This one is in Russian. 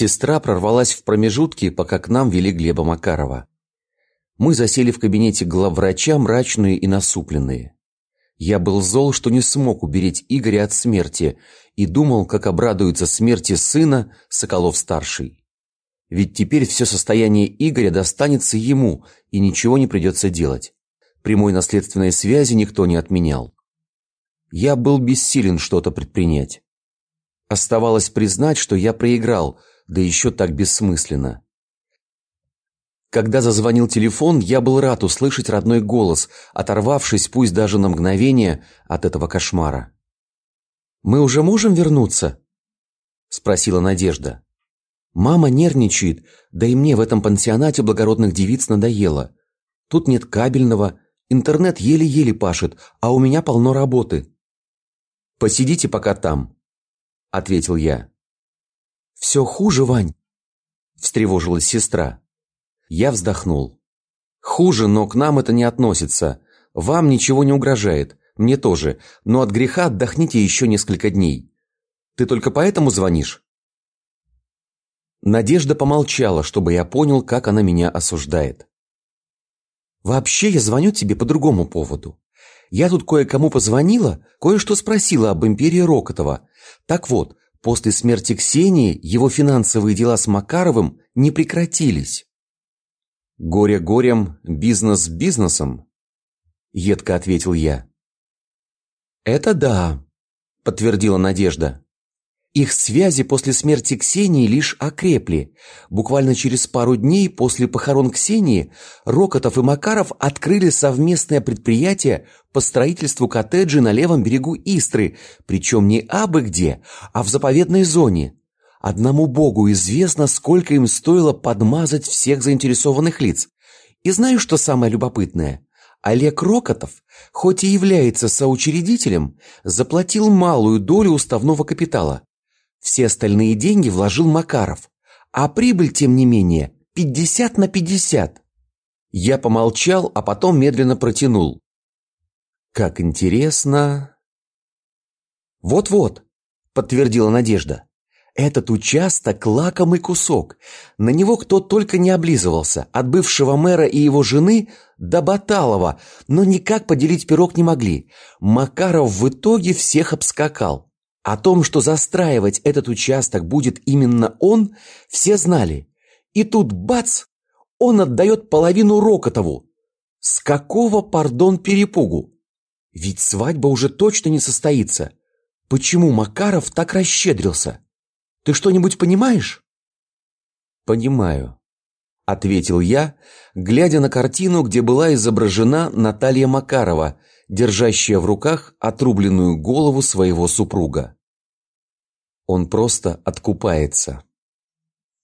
Сестра прорвалась в промежутки, пока к нам вели Глеба Макарова. Мы засели в кабинете главврача, мрачные и насупленные. Я был зол, что не смог уберечь Игоря от смерти, и думал, как обрадуется смерти сына Соколов-старший. Ведь теперь все состояние Игоря достанется ему, и ничего не придется делать. Прямой наследственной связи никто не отменял. Я был бессилен что-то предпринять. Оставалось признать, что я проиграл – да еще так бессмысленно. Когда зазвонил телефон, я был рад услышать родной голос, оторвавшись, пусть даже на мгновение, от этого кошмара. «Мы уже можем вернуться?» – спросила Надежда. «Мама нервничает, да и мне в этом пансионате благородных девиц надоело. Тут нет кабельного, интернет еле-еле пашет, а у меня полно работы». «Посидите пока там», – ответил я. «Все хуже, Вань?» – встревожилась сестра. Я вздохнул. «Хуже, но к нам это не относится. Вам ничего не угрожает, мне тоже, но от греха отдохните еще несколько дней. Ты только поэтому звонишь?» Надежда помолчала, чтобы я понял, как она меня осуждает. «Вообще я звоню тебе по другому поводу. Я тут кое-кому позвонила, кое-что спросила об империи Рокотова. Так вот, После смерти Ксении его финансовые дела с Макаровым не прекратились. «Горе горем, бизнес бизнесом», — едко ответил я. «Это да», — подтвердила Надежда. Их связи после смерти Ксении лишь окрепли. Буквально через пару дней после похорон Ксении Рокотов и Макаров открыли совместное предприятие по строительству коттеджей на левом берегу Истры, причем не абы где, а в заповедной зоне. Одному богу известно, сколько им стоило подмазать всех заинтересованных лиц. И знаю, что самое любопытное? Олег Рокотов, хоть и является соучредителем, заплатил малую долю уставного капитала. Все остальные деньги вложил Макаров, а прибыль, тем не менее, 50 на 50. Я помолчал, а потом медленно протянул. Как интересно. Вот-вот, подтвердила Надежда. Этот участок – лакомый кусок. На него кто только не облизывался, от бывшего мэра и его жены до Баталова, но никак поделить пирог не могли. Макаров в итоге всех обскакал. О том, что застраивать этот участок будет именно он, все знали. И тут бац! Он отдает половину Рокотову. С какого, пардон, перепугу? Ведь свадьба уже точно не состоится. Почему Макаров так расщедрился? Ты что-нибудь понимаешь? Понимаю, ответил я, глядя на картину, где была изображена Наталья Макарова, держащая в руках отрубленную голову своего супруга. Он просто откупается.